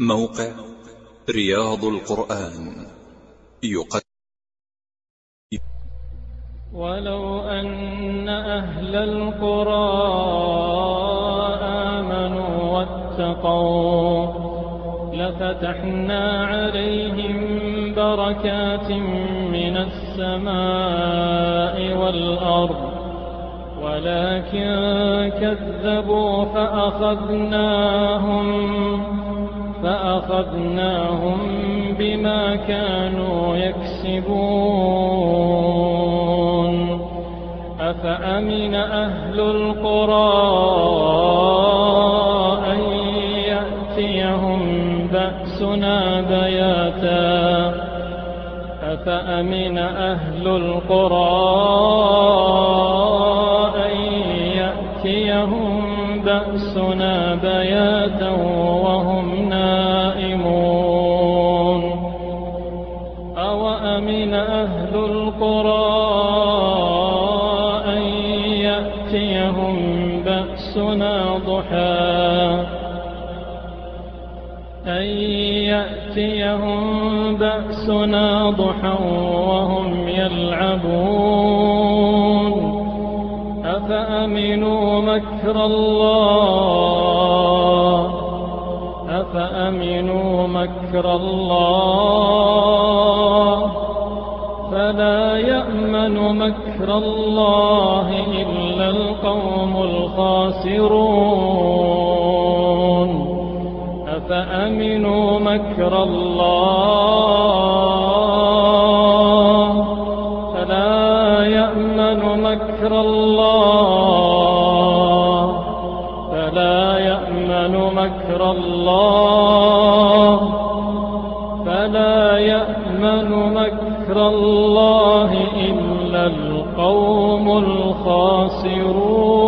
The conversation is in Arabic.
موقع رياض القرآن. يقدم. ولو أن أهل القرى آمنوا واتقوا لفتحنا عليهم بركات من السماء والأرض ولكن كذبوا فأخذناهم. فأخذناهم بما كانوا يكسبون. أفأمن أهل القرى أن يأتيهم بأسنا بياتا؟ أفأمن أهل القرى أن يأتيهم بأسنا بياتا وهم نائمون أوأمن أهل القرى أن يأتيهم بأسنا ضحى. أن يأتيهم بأسنا ضحى وهم يلعبون. أفأمنوا مكر الله؟ أفأمنوا مكر الله؟ فلا يأمن مكر الله إلا القوم الخاسرون. أفأمنوا مكر الله؟ فلا يأمن مكر الله. فلا يأمن مكر الله. مكر الله إلا القوم الخاسرون.